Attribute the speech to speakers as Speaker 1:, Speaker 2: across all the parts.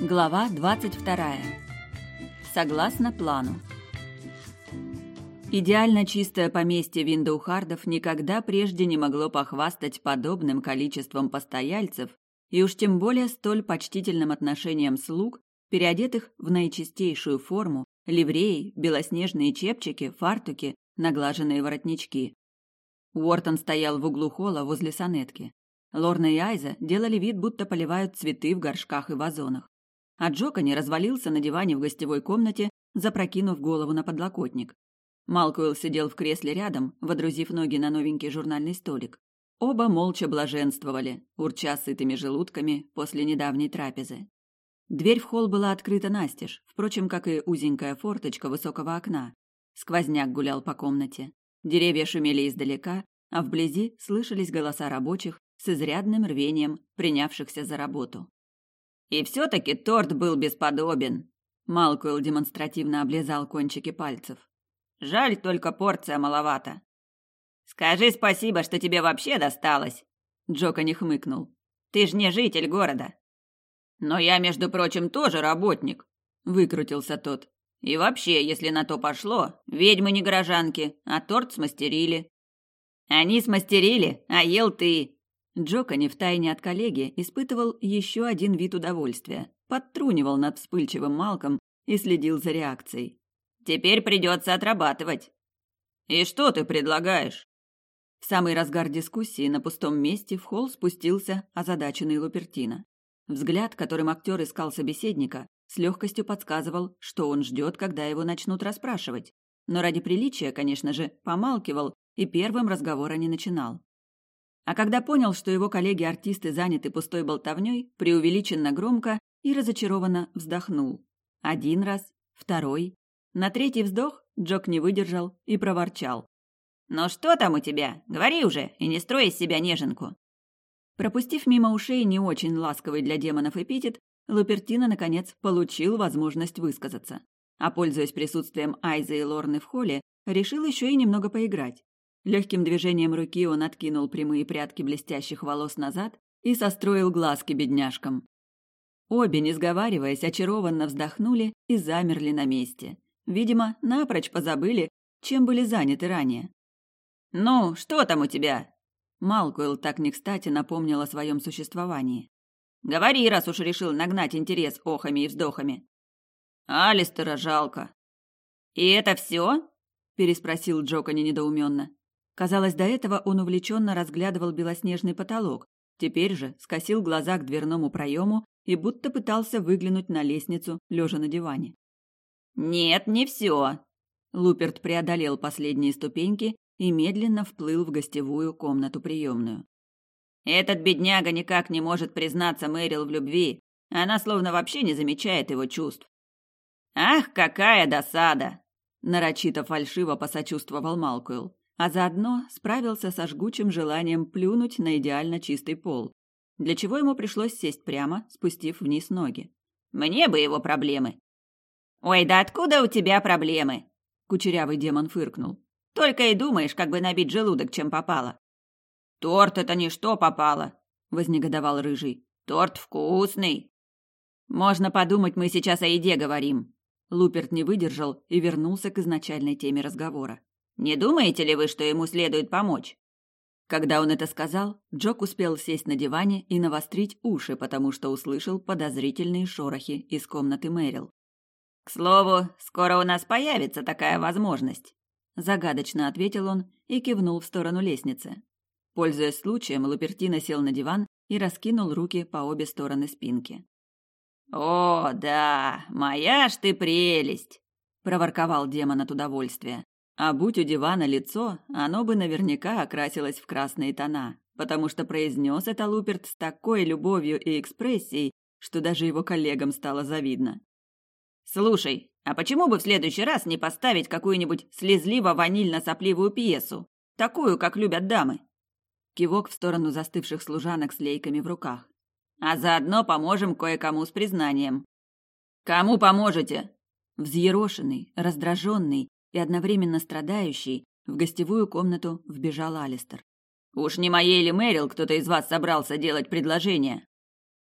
Speaker 1: Глава 22. Согласно плану. Идеально чистое поместье Виндоухардов никогда прежде не могло похвастать подобным количеством постояльцев и уж тем более столь почтительным отношением слуг, переодетых в наичистейшую форму, ливреи, белоснежные чепчики, фартуки, наглаженные воротнички. Уортон стоял в углу холла возле сонетки. Лорна и Айза делали вид, будто поливают цветы в горшках и вазонах а Джокони развалился на диване в гостевой комнате, запрокинув голову на подлокотник. Малкуэлл сидел в кресле рядом, водрузив ноги на новенький журнальный столик. Оба молча блаженствовали, урча сытыми желудками после недавней трапезы. Дверь в холл была открыта настежь, впрочем, как и узенькая форточка высокого окна. Сквозняк гулял по комнате. Деревья шумели издалека, а вблизи слышались голоса рабочих с изрядным рвением, принявшихся за работу. И все-таки торт был бесподобен. Малкуэлл демонстративно облизал кончики пальцев. Жаль, только порция маловато. Скажи спасибо, что тебе вообще досталось. Джока не хмыкнул. Ты ж не житель города. Но я, между прочим, тоже работник, выкрутился тот. И вообще, если на то пошло, ведьмы не горожанки, а торт смастерили. Они смастерили, а ел ты. Джока не втайне от коллеги испытывал еще один вид удовольствия, подтрунивал над вспыльчивым Малком и следил за реакцией. «Теперь придется отрабатывать». «И что ты предлагаешь?» В самый разгар дискуссии на пустом месте в холл спустился озадаченный Лупертино. Взгляд, которым актер искал собеседника, с легкостью подсказывал, что он ждет, когда его начнут расспрашивать. Но ради приличия, конечно же, помалкивал и первым разговора не начинал. А когда понял, что его коллеги-артисты заняты пустой болтовней, преувеличенно громко и разочарованно вздохнул. Один раз, второй. На третий вздох Джок не выдержал и проворчал. «Ну что там у тебя? Говори уже, и не строй из себя неженку!» Пропустив мимо ушей не очень ласковый для демонов эпитет, Лупертино, наконец, получил возможность высказаться. А пользуясь присутствием Айзы и Лорны в холле, решил еще и немного поиграть. Легким движением руки он откинул прямые прядки блестящих волос назад и состроил глазки бедняжкам. Обе, не сговариваясь, очарованно вздохнули и замерли на месте. Видимо, напрочь позабыли, чем были заняты ранее. «Ну, что там у тебя?» Малкуэлл так не кстати напомнил о своем существовании. «Говори, раз уж решил нагнать интерес охами и вздохами». «Алистера жалко». «И это все?» – переспросил Джокони недоуменно. Казалось, до этого он увлеченно разглядывал белоснежный потолок, теперь же скосил глаза к дверному проему и будто пытался выглянуть на лестницу, лежа на диване. «Нет, не все!» Луперт преодолел последние ступеньки и медленно вплыл в гостевую комнату-приемную. «Этот бедняга никак не может признаться Мэрил в любви. Она словно вообще не замечает его чувств». «Ах, какая досада!» Нарочито фальшиво посочувствовал Малкуэлл а заодно справился со жгучим желанием плюнуть на идеально чистый пол, для чего ему пришлось сесть прямо, спустив вниз ноги. «Мне бы его проблемы!» «Ой, да откуда у тебя проблемы?» Кучерявый демон фыркнул. «Только и думаешь, как бы набить желудок, чем попало». «Торт — это не что попало!» — вознегодовал Рыжий. «Торт вкусный!» «Можно подумать, мы сейчас о еде говорим!» Луперт не выдержал и вернулся к изначальной теме разговора. Не думаете ли вы, что ему следует помочь? Когда он это сказал, Джок успел сесть на диване и навострить уши, потому что услышал подозрительные шорохи из комнаты Мэрил. К слову, скоро у нас появится такая возможность, загадочно ответил он и кивнул в сторону лестницы. Пользуясь случаем, Лупертино сел на диван и раскинул руки по обе стороны спинки. О, да, моя ж ты прелесть, проворковал демон от удовольствия. А будь у дивана лицо, оно бы наверняка окрасилось в красные тона, потому что произнес это Луперт с такой любовью и экспрессией, что даже его коллегам стало завидно. «Слушай, а почему бы в следующий раз не поставить какую-нибудь слезливо-ванильно-сопливую пьесу, такую, как любят дамы?» Кивок в сторону застывших служанок с лейками в руках. «А заодно поможем кое-кому с признанием». «Кому поможете?» Взъерошенный, раздраженный, и одновременно страдающий, в гостевую комнату вбежал Алистер. «Уж не моей ли Мэрил кто-то из вас собрался делать предложение?»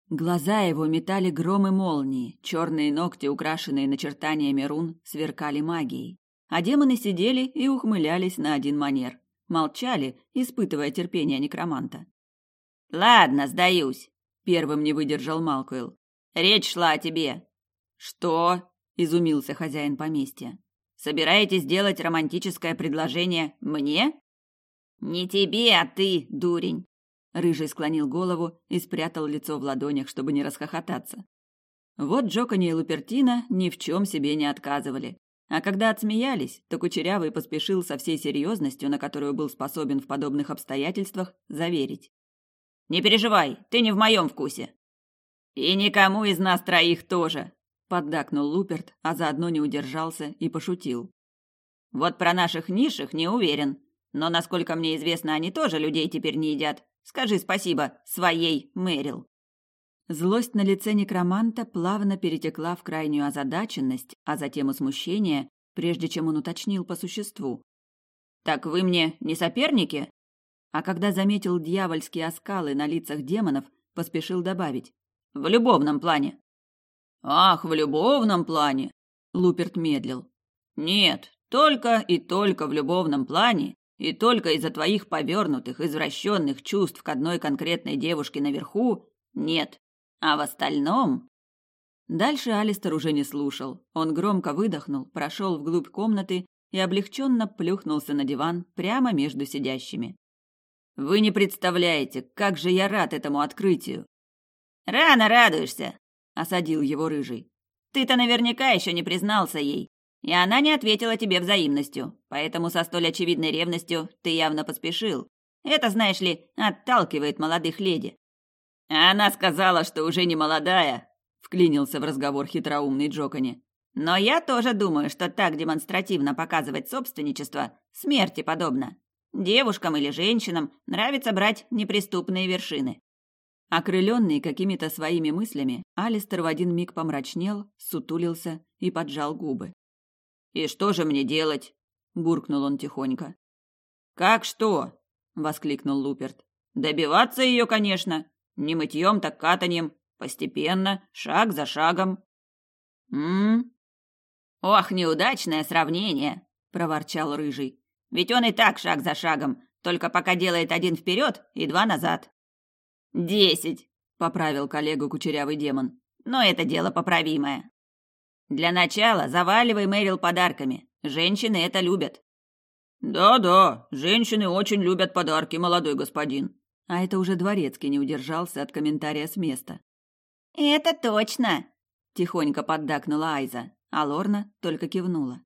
Speaker 1: Глаза его метали громы молнии, черные ногти, украшенные начертаниями рун, сверкали магией. А демоны сидели и ухмылялись на один манер. Молчали, испытывая терпение некроманта. «Ладно, сдаюсь», — первым не выдержал Малкуэлл. «Речь шла о тебе». «Что?» — изумился хозяин поместья. «Собираетесь сделать романтическое предложение мне?» «Не тебе, а ты, дурень!» Рыжий склонил голову и спрятал лицо в ладонях, чтобы не расхохотаться. Вот Джокони и Лупертина ни в чем себе не отказывали. А когда отсмеялись, то Кучерявый поспешил со всей серьезностью, на которую был способен в подобных обстоятельствах, заверить. «Не переживай, ты не в моем вкусе». «И никому из нас троих тоже», — поддакнул Луперт, а заодно не удержался и пошутил. «Вот про наших низших не уверен, но, насколько мне известно, они тоже людей теперь не едят. Скажи спасибо своей Мэрил. Злость на лице некроманта плавно перетекла в крайнюю озадаченность, а затем и смущение, прежде чем он уточнил по существу. «Так вы мне не соперники?» А когда заметил дьявольские оскалы на лицах демонов, поспешил добавить. «В любовном плане». «Ах, в любовном плане!» Луперт медлил. «Нет, только и только в любовном плане и только из-за твоих повернутых, извращенных чувств к одной конкретной девушке наверху нет. А в остальном... Дальше Алистер уже не слушал. Он громко выдохнул, прошел вглубь комнаты и облегченно плюхнулся на диван прямо между сидящими. «Вы не представляете, как же я рад этому открытию!» «Рано радуешься!» — осадил его рыжий. «Ты-то наверняка еще не признался ей. И она не ответила тебе взаимностью, поэтому со столь очевидной ревностью ты явно поспешил. Это, знаешь ли, отталкивает молодых леди. Она сказала, что уже не молодая, вклинился в разговор хитроумный Джокони. Но я тоже думаю, что так демонстративно показывать собственничество смерти подобно. Девушкам или женщинам нравится брать неприступные вершины. Окрыленный какими-то своими мыслями, Алистер в один миг помрачнел, сутулился и поджал губы. «И что же мне делать?» – буркнул он тихонько. «Как что?» – воскликнул Луперт. «Добиваться ее, конечно. Не мытьем, так катаньем. Постепенно, шаг за шагом». «М-м?» «Ох, неудачное сравнение!» – проворчал Рыжий. «Ведь он и так шаг за шагом, только пока делает один вперед и два назад». «Десять!» – поправил коллегу кучерявый демон. «Но это дело поправимое». Для начала заваливай Мэрил подарками. Женщины это любят. Да-да, женщины очень любят подарки, молодой господин. А это уже дворецкий не удержался от комментария с места. Это точно, тихонько поддакнула Айза, а Лорна только кивнула.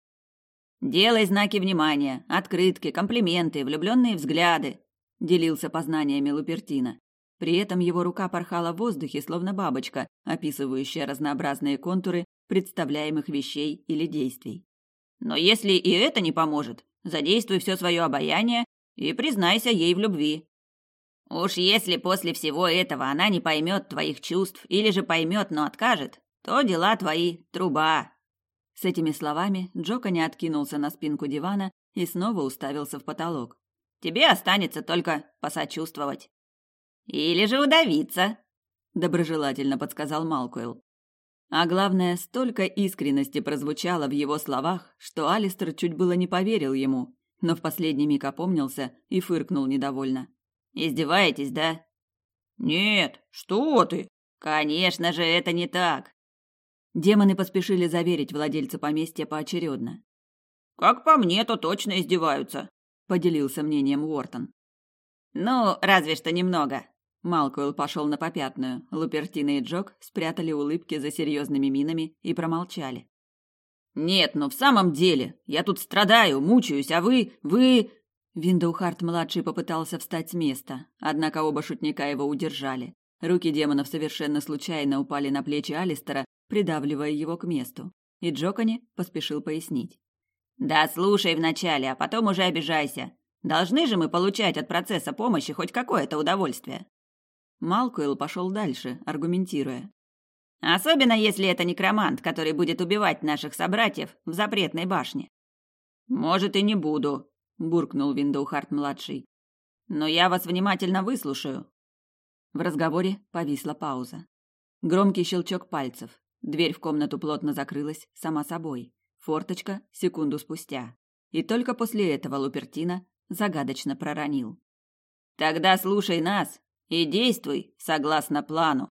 Speaker 1: Делай знаки внимания, открытки, комплименты, влюбленные взгляды, делился познаниями Лупертина. При этом его рука порхала в воздухе, словно бабочка, описывающая разнообразные контуры представляемых вещей или действий. Но если и это не поможет, задействуй все свое обаяние и признайся ей в любви. Уж если после всего этого она не поймет твоих чувств или же поймет, но откажет, то дела твои труба. С этими словами Джока не откинулся на спинку дивана и снова уставился в потолок. Тебе останется только посочувствовать. Или же удавиться, доброжелательно подсказал Малкуэлл. А главное, столько искренности прозвучало в его словах, что Алистер чуть было не поверил ему, но в последний миг опомнился и фыркнул недовольно. «Издеваетесь, да?» «Нет, что ты!» «Конечно же, это не так!» Демоны поспешили заверить владельца поместья поочередно. «Как по мне, то точно издеваются», — поделился мнением Уортон. «Ну, разве что немного», Малкуэлл пошел на попятную. Лупертина и Джок спрятали улыбки за серьезными минами и промолчали. «Нет, но в самом деле, я тут страдаю, мучаюсь, а вы... вы...» Виндоухарт-младший попытался встать с места, однако оба шутника его удержали. Руки демонов совершенно случайно упали на плечи Алистера, придавливая его к месту. И Джокони поспешил пояснить. «Да слушай вначале, а потом уже обижайся. Должны же мы получать от процесса помощи хоть какое-то удовольствие». Малкуэлл пошел дальше, аргументируя. Особенно если это некромант, который будет убивать наших собратьев в запретной башне. Может и не буду, буркнул Виндоухарт младший. Но я вас внимательно выслушаю. В разговоре повисла пауза. Громкий щелчок пальцев. Дверь в комнату плотно закрылась сама собой. Форточка секунду спустя. И только после этого Лупертина загадочно проронил. «Тогда слушай нас и действуй согласно плану».